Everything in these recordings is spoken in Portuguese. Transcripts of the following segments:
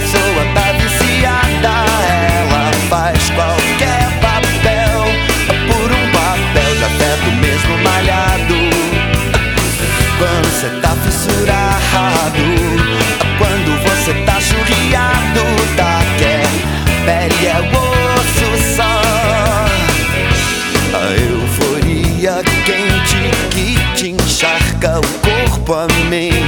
pessoa tá viciada, ela faz qualquer papel é por um papel de perto mesmo malhado. Quando você tá fissurado, quando você tá churriado, tá quer é pele é osso só. A euforia quente que te encharca o corpo a mente.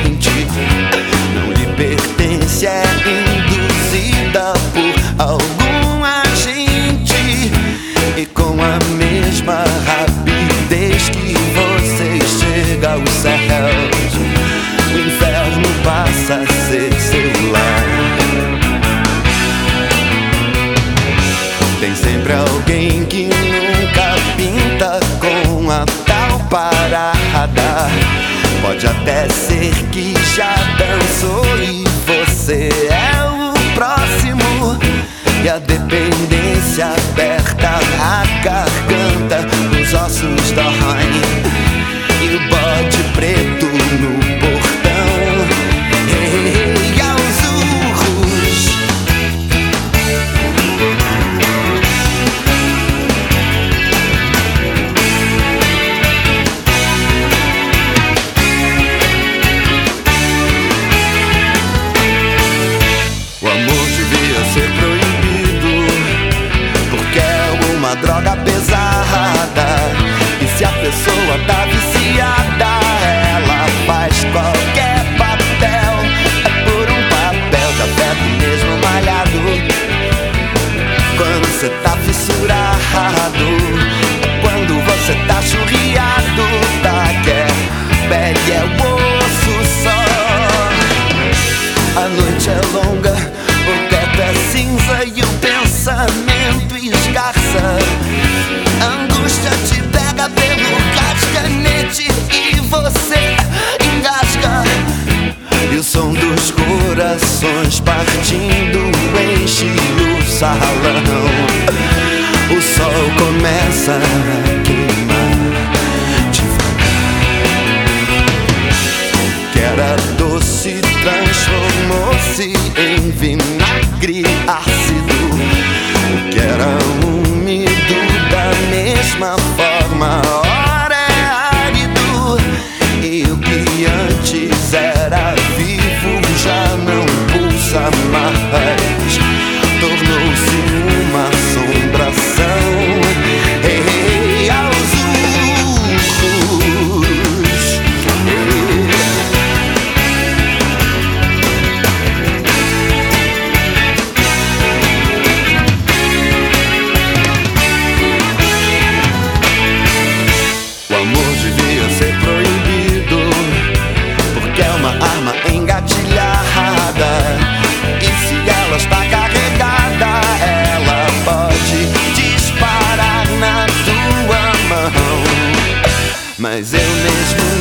por algum agente e com a mesma rapidez que você chega ao céu o inferno passa a ser seu lar. Tem sempre alguém que nunca pinta com a tal parada. Pode até ser que já dançou e você é a dependência aperta a garganta, os ossos doem. E pele é osso só a noite é longa, o teto é cinza e o pensamento esgarça. A angústia te pega pelo cascanete e você engasga. E o som dos corações partindo enche o salão. O sol começa que era úmido da mesma forma, Mas eu mesmo